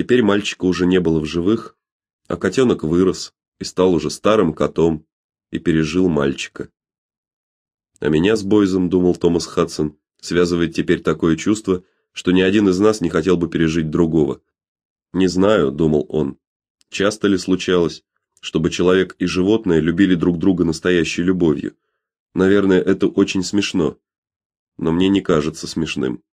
Теперь мальчика уже не было в живых, а котенок вырос и стал уже старым котом и пережил мальчика. А меня с Бойзом, думал Томас Хадсон, связывает теперь такое чувство, что ни один из нас не хотел бы пережить другого. Не знаю, думал он. Часто ли случалось, чтобы человек и животное любили друг друга настоящей любовью? Наверное, это очень смешно. Но мне не кажется смешным.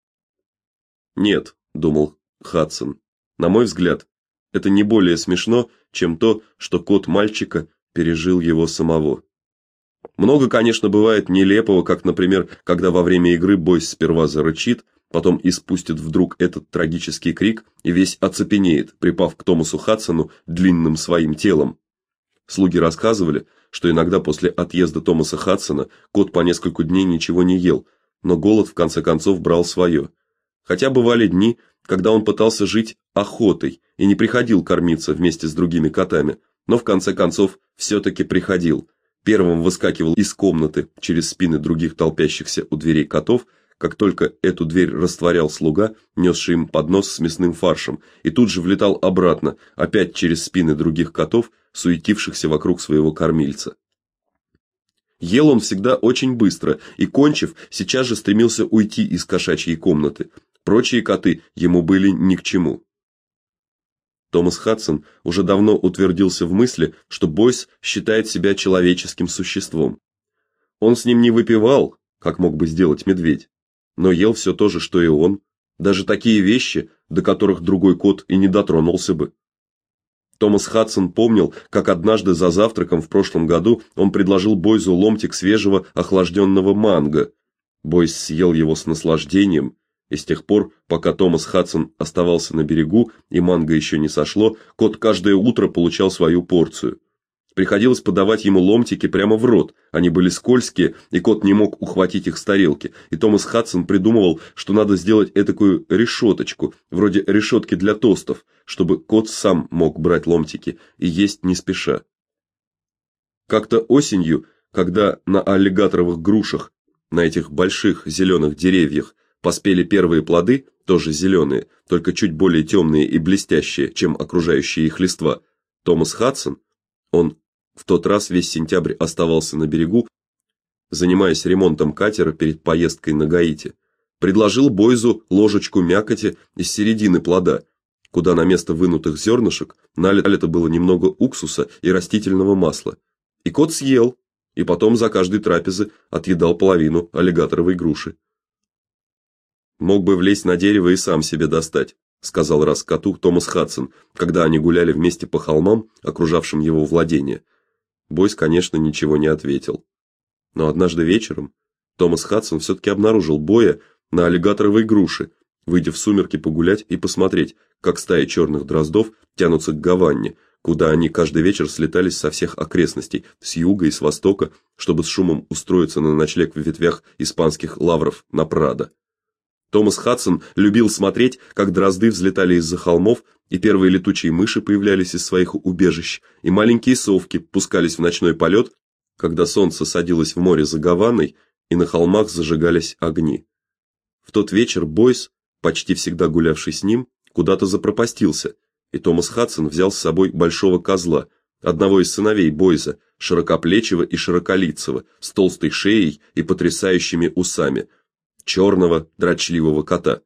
Нет, думал Хадсон. На мой взгляд, это не более смешно, чем то, что кот мальчика пережил его самого. Много, конечно, бывает нелепого, как, например, когда во время игры бойс сперва зарычит, потом испустит вдруг этот трагический крик и весь оцепенеет, припав к Томасу Хадсону длинным своим телом. Слуги рассказывали, что иногда после отъезда Томаса Хадсона кот по несколько дней ничего не ел, но голод в конце концов брал свое. Хотя бывали дни, когда он пытался жить охотой и не приходил кормиться вместе с другими котами, но в конце концов все таки приходил. Первым выскакивал из комнаты через спины других толпящихся у дверей котов, как только эту дверь растворял слуга, несший им поднос с мясным фаршем, и тут же влетал обратно, опять через спины других котов, суетившихся вокруг своего кормильца. Ел он всегда очень быстро и кончив, сейчас же стремился уйти из кошачьей комнаты. Прочие коты ему были ни к чему. Томас Хадсон уже давно утвердился в мысли, что Бойс считает себя человеческим существом. Он с ним не выпивал, как мог бы сделать медведь, но ел все то же, что и он, даже такие вещи, до которых другой кот и не дотронулся бы. Томас Хадсон помнил, как однажды за завтраком в прошлом году он предложил Бойзу ломтик свежего охлажденного манго. Бойз съел его с наслаждением и с тех пор, пока Томас Хадсон оставался на берегу и манго еще не сошло, кот каждое утро получал свою порцию. Приходилось подавать ему ломтики прямо в рот. Они были скользкие, и кот не мог ухватить их с тарелки. И Томас Хадсон придумывал, что надо сделать этакую решеточку, вроде решетки для тостов, чтобы кот сам мог брать ломтики и есть не спеша. Как-то осенью, когда на аллигаторовых грушах, на этих больших зеленых деревьях Поспели первые плоды, тоже зеленые, только чуть более темные и блестящие, чем окружающие их листва. Томас Хадсон, он в тот раз весь сентябрь оставался на берегу, занимаясь ремонтом катера перед поездкой на Гаити, предложил Бойзу ложечку мякоти из середины плода, куда на место вынутых зернышек налито было немного уксуса и растительного масла. И кот съел, и потом за каждой трапезы отъедал половину аллигаторовой груши. Мог бы влезть на дерево и сам себе достать, сказал раз коту Томас Хадсон, когда они гуляли вместе по холмам, окружавшим его владение. Бойс, конечно, ничего не ответил. Но однажды вечером Томас Хадсон все таки обнаружил Боя на аллигаторовой груше, выйдя в сумерки погулять и посмотреть, как стаи черных дроздов тянутся к гаванне, куда они каждый вечер слетались со всех окрестностей, с юга и с востока, чтобы с шумом устроиться на ночлег в ветвях испанских лавров на Прадо. Томас Хадсон любил смотреть, как дрозды взлетали из-за холмов, и первые летучие мыши появлялись из своих убежищ, и маленькие совки пускались в ночной полет, когда солнце садилось в море за Гаваной, и на холмах зажигались огни. В тот вечер Бойс, почти всегда гулявший с ним, куда-то запропастился, и Томас Хадсон взял с собой большого козла, одного из сыновей Бойза, широкоплечего и широколицего, с толстой шеей и потрясающими усами, черного, дрочливого кота.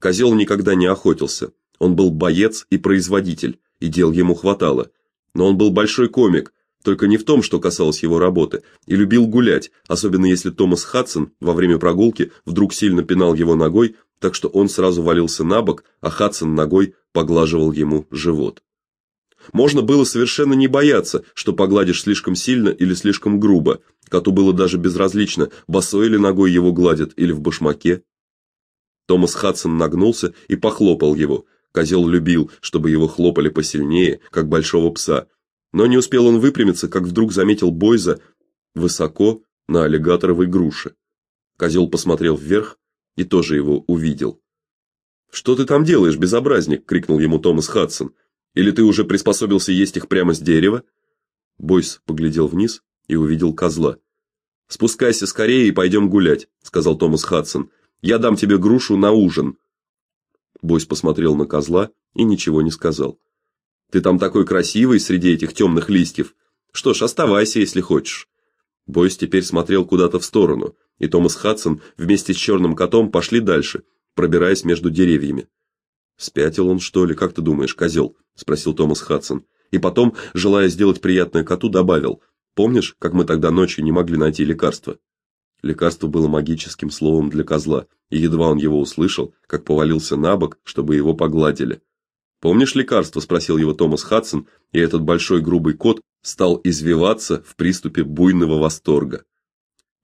Козел никогда не охотился. Он был боец и производитель, и дел ему хватало. Но он был большой комик, только не в том, что касалось его работы, и любил гулять, особенно если Томас Хадсон во время прогулки вдруг сильно пинал его ногой, так что он сразу валился на бок, а Хадсон ногой поглаживал ему живот. Можно было совершенно не бояться, что погладишь слишком сильно или слишком грубо. Коту было даже безразлично, босой или ногой его гладят или в башмаке. Томас Хадсон нагнулся и похлопал его. Козел любил, чтобы его хлопали посильнее, как большого пса. Но не успел он выпрямиться, как вдруг заметил Бойза высоко на аллигаторовой груше. Козел посмотрел вверх и тоже его увидел. Что ты там делаешь, безобразник, крикнул ему Томас Хадсон. Или ты уже приспособился есть их прямо с дерева? Бойс поглядел вниз и увидел козла. Спускайся скорее и пойдем гулять, сказал Томас Хадсон. Я дам тебе грушу на ужин. Бойс посмотрел на козла и ничего не сказал. Ты там такой красивый среди этих темных листьев. Что ж, оставайся, если хочешь. Бойс теперь смотрел куда-то в сторону, и Томас Хадсон вместе с черным котом пошли дальше, пробираясь между деревьями. Спятил он, что ли, как ты думаешь, козел?» – спросил Томас Хадсон. И потом, желая сделать приятное коту, добавил: "Помнишь, как мы тогда ночью не могли найти лекарство?" Лекарство было магическим словом для козла, и едва он его услышал, как повалился на бок, чтобы его погладили. "Помнишь лекарство?" спросил его Томас Хадсон, и этот большой грубый кот стал извиваться в приступе буйного восторга.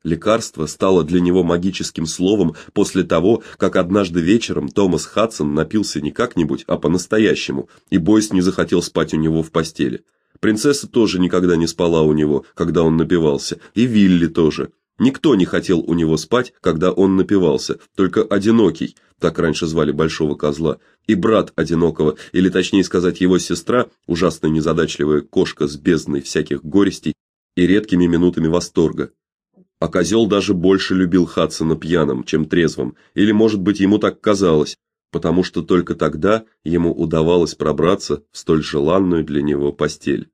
Лекарство стало для него магическим словом после того, как однажды вечером Томас Хадсон напился не как-нибудь, а по-настоящему, и Бойс не захотел спать у него в постели. Принцесса тоже никогда не спала у него, когда он напивался, и Вилли тоже. Никто не хотел у него спать, когда он напивался, только одинокий, так раньше звали большого козла, и брат одинокого, или точнее сказать, его сестра, ужасно незадачливая кошка с бездной всяких горестей и редкими минутами восторга. А козел даже больше любил Хадсона пьяным, чем трезвым, или, может быть, ему так казалось, потому что только тогда ему удавалось пробраться в столь желанную для него постель.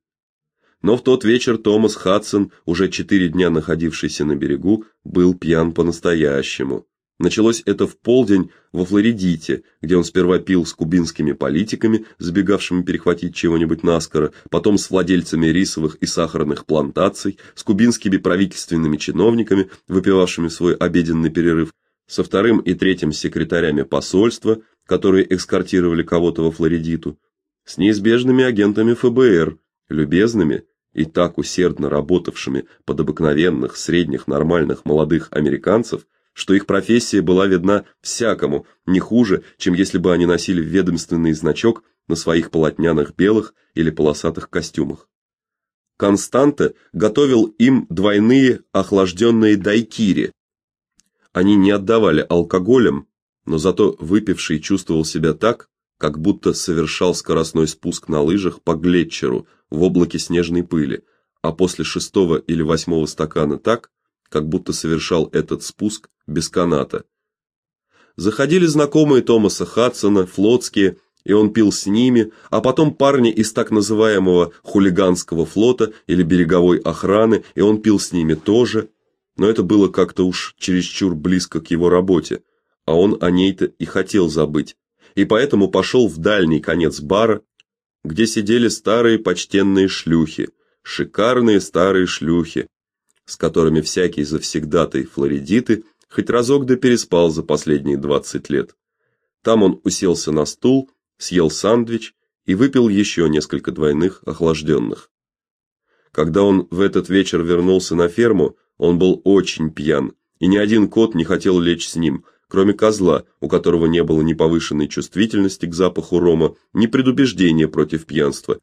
Но в тот вечер Томас Хадсон, уже четыре дня находившийся на берегу, был пьян по-настоящему. Началось это в полдень во Флоридите, где он сперва пил с кубинскими политиками, забегавшими перехватить чего-нибудь наскоро, потом с владельцами рисовых и сахарных плантаций, с кубинскими правительственными чиновниками, выпивавшими свой обеденный перерыв, со вторым и третьим секретарями посольства, которые эскортировали кого-то во Флоридиту, с неизбежными агентами ФБР, любезными и так усердно работавшими под обыкновенных средних нормальных молодых американцев, что их профессия была видна всякому не хуже, чем если бы они носили ведомственный значок на своих полотняных белых или полосатых костюмах. Константе готовил им двойные охлажденные дайкири. Они не отдавали алкоголем, но зато выпивший чувствовал себя так, как будто совершал скоростной спуск на лыжах по глетчеру в облаке снежной пыли, а после шестого или восьмого стакана так, как будто совершал этот спуск без каната. Заходили знакомые Томаса Хадсона, флотские, и он пил с ними, а потом парни из так называемого хулиганского флота или береговой охраны, и он пил с ними тоже, но это было как-то уж чересчур близко к его работе, а он о ней-то и хотел забыть. И поэтому пошел в дальний конец бара, где сидели старые почтенные шлюхи, шикарные старые шлюхи, с которыми всякий завсегдатай флоридиты хоть разок да переспал за последние 20 лет. Там он уселся на стул, съел сандвич и выпил еще несколько двойных охлажденных. Когда он в этот вечер вернулся на ферму, он был очень пьян, и ни один кот не хотел лечь с ним, кроме козла, у которого не было ни повышенной чувствительности к запаху рома, ни предубеждения против пьянства.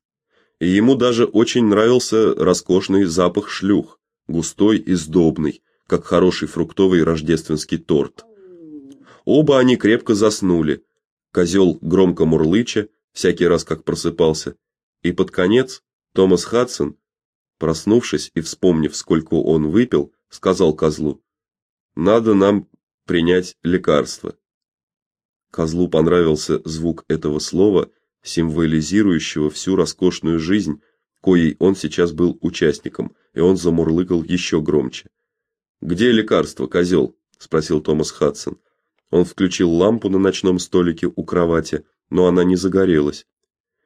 И ему даже очень нравился роскошный запах шлюх густой и сдобный, как хороший фруктовый рождественский торт. Оба они крепко заснули. Козел громко мурлыча, всякий раз как просыпался, и под конец Томас Хадсон, проснувшись и вспомнив, сколько он выпил, сказал козлу: "Надо нам принять лекарство". Козлу понравился звук этого слова, символизирующего всю роскошную жизнь, коей он сейчас был участником, и он замурлыкал еще громче. "Где лекарство, козел?» – спросил Томас Хадсон. Он включил лампу на ночном столике у кровати, но она не загорелась.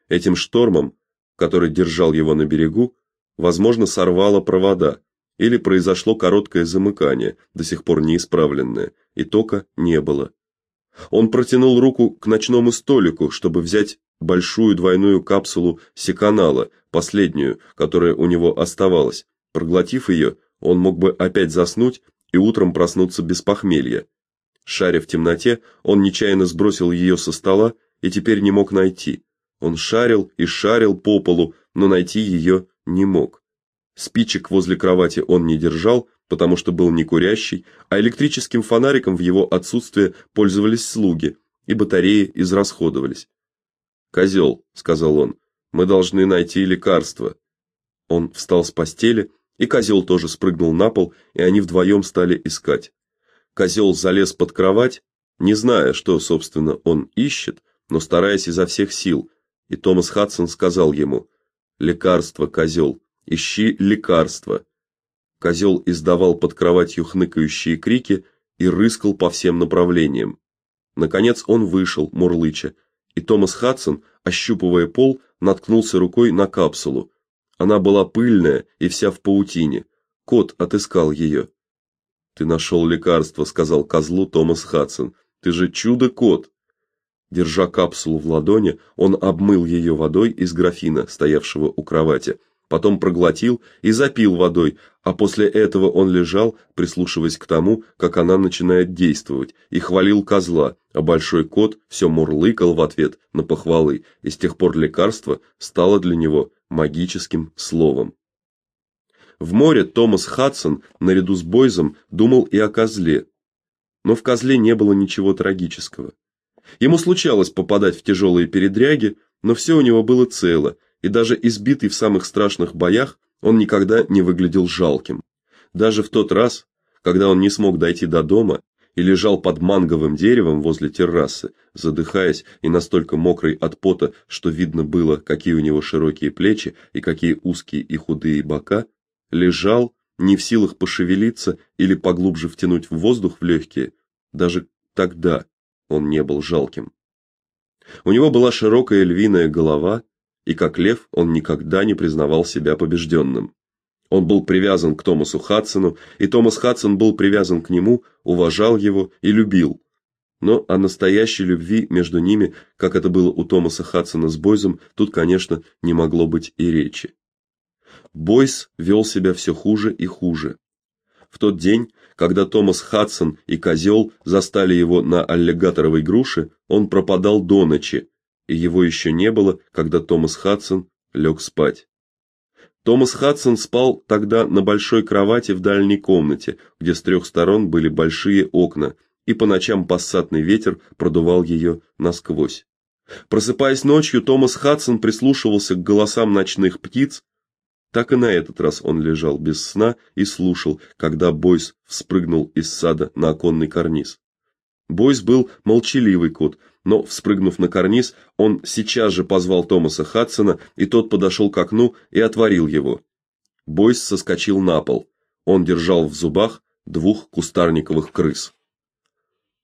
Этим штормом, который держал его на берегу, возможно, сорвало провода или произошло короткое замыкание, до сих пор неисправленное, и тока не было. Он протянул руку к ночному столику, чтобы взять большую двойную капсулу секанала, последнюю, которая у него оставалась. Проглотив ее, он мог бы опять заснуть и утром проснуться без похмелья. Шаря в темноте, он нечаянно сбросил ее со стола и теперь не мог найти. Он шарил и шарил по полу, но найти ее не мог. Спичек возле кровати он не держал, потому что был не курящий, а электрическим фонариком в его отсутствие пользовались слуги, и батареи израсходовались. «Козел», — сказал он, — «мы должны найти лекарство». Он встал с постели, и козел тоже спрыгнул на пол, и они вдвоем стали искать. Козел залез под кровать, не зная, что, собственно, он ищет, но стараясь изо всех сил, и Томас Хадсон сказал ему: "Лекарство, козел, ищи лекарство". Козел издавал под кроватью хныкающие крики и рыскал по всем направлениям. Наконец он вышел, мурлыча, и Томас Хадсон, ощупывая пол, наткнулся рукой на капсулу. Она была пыльная и вся в паутине. Кот отыскал ее. Ты нашел лекарство, сказал козлу Томас Хадсон. Ты же чудо-кот. Держа капсулу в ладони, он обмыл ее водой из графина, стоявшего у кровати, потом проглотил и запил водой, а после этого он лежал, прислушиваясь к тому, как она начинает действовать, и хвалил козла, а большой кот все мурлыкал в ответ на похвалы, и с тех пор лекарство стало для него магическим словом. В море Томас Хадсон наряду с Бойзом думал и о козле. Но в козле не было ничего трагического. Ему случалось попадать в тяжелые передряги, но все у него было цело, и даже избитый в самых страшных боях, он никогда не выглядел жалким. Даже в тот раз, когда он не смог дойти до дома и лежал под манговым деревом возле террасы, задыхаясь и настолько мокрый от пота, что видно было, какие у него широкие плечи и какие узкие и худые бока, лежал, не в силах пошевелиться или поглубже втянуть в воздух в легкие, даже тогда он не был жалким. У него была широкая львиная голова, и как лев он никогда не признавал себя побежденным. Он был привязан к Томасу Хадсону, и Томас Хадсон был привязан к нему, уважал его и любил. Но о настоящей любви между ними, как это было у Томаса Хадсона с Бойзом, тут, конечно, не могло быть и речи. Бойс вел себя все хуже и хуже. В тот день, когда Томас Хадсон и Козел застали его на аллигаторовой груше, он пропадал до ночи, и его еще не было, когда Томас Хадсон лег спать. Томас Хадсон спал тогда на большой кровати в дальней комнате, где с трех сторон были большие окна, и по ночам пассатный ветер продувал ее насквозь. Просыпаясь ночью, Томас Хадсон прислушивался к голосам ночных птиц. Так и на этот раз он лежал без сна и слушал, когда Бойс вспрыгнул из сада на оконный карниз. Бойс был молчаливый кот, но, вспрыгнув на карниз, он сейчас же позвал Томаса Хадсона, и тот подошел к окну и отворил его. Бойс соскочил на пол. Он держал в зубах двух кустарниковых крыс.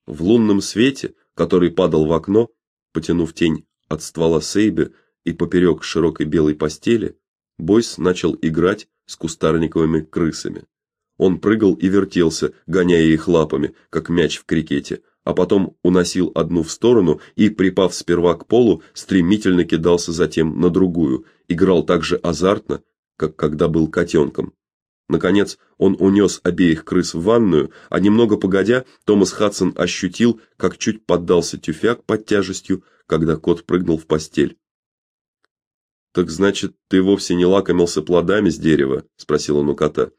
В лунном свете, который падал в окно, потянув тень от ствола сейбы и поперек широкой белой постели, Бойс начал играть с кустарниковыми крысами. Он прыгал и вертелся, гоняя их лапами, как мяч в крикете, а потом уносил одну в сторону и, припав сперва к полу, стремительно кидался затем на другую, играл так же азартно, как когда был котенком. Наконец, он унес обеих крыс в ванную, а немного погодя, Томас Хадсон ощутил, как чуть поддался тюфяк под тяжестью, когда кот прыгнул в постель. Так значит, ты вовсе не лакомился плодами с дерева, спросил он у кота.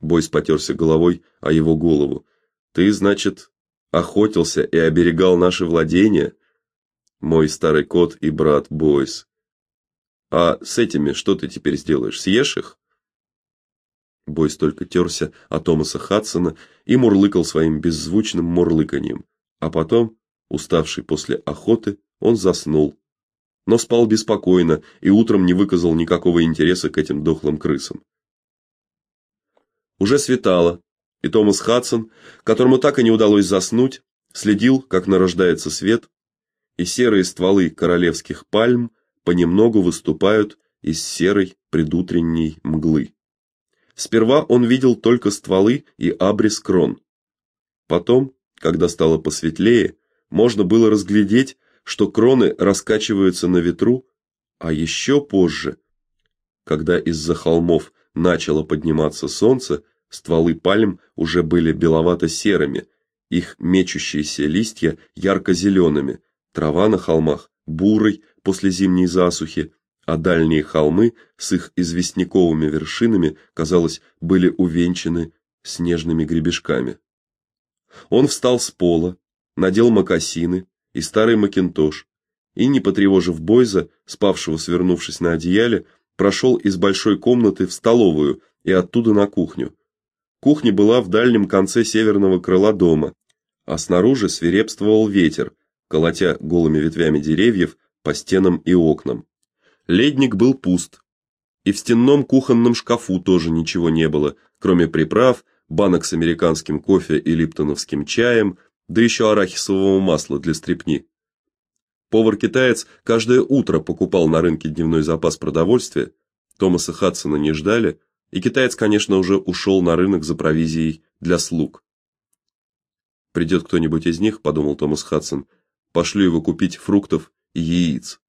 Бойс потерся головой о его голову. Ты, значит, охотился и оберегал наши владения, мой старый кот и брат Бойс. А с этими что ты теперь сделаешь? Съешь их? Бойс только терся о Томаса Хадсона и мурлыкал своим беззвучным мурлыканьем, а потом, уставший после охоты, он заснул. Но спал беспокойно и утром не выказал никакого интереса к этим дохлым крысам. Уже светало, и Томас Хадсон, которому так и не удалось заснуть, следил, как нарождается свет, и серые стволы королевских пальм понемногу выступают из серой предутренней мглы. Сперва он видел только стволы и абрис крон. Потом, когда стало посветлее, можно было разглядеть, что кроны раскачиваются на ветру, а еще позже, когда из-за холмов начало подниматься солнце, Стволы пальм уже были беловато-серыми, их мечущиеся листья ярко зелеными трава на холмах бурой после зимней засухи, а дальние холмы с их известняковыми вершинами, казалось, были увенчаны снежными гребешками. Он встал с пола, надел мокасины и старый макинтош и, не потревожив Бойза, спавшего свернувшись на одеяле, прошел из большой комнаты в столовую и оттуда на кухню. Кухня была в дальнем конце северного крыла дома, а снаружи свирепствовал ветер, колотя голыми ветвями деревьев по стенам и окнам. Ледник был пуст. И в стенном кухонном шкафу тоже ничего не было, кроме приправ, банок с американским кофе и липтоновским чаем, да еще арахисового масла для стрепни. Повар-китаец каждое утро покупал на рынке дневной запас продовольствия. Томаса Хадсона не ждали, и китаец, конечно, уже ушел на рынок за провизией для слуг. Придет кто-нибудь из них, подумал Томас Хадсон. Пошлю его купить фруктов и яиц.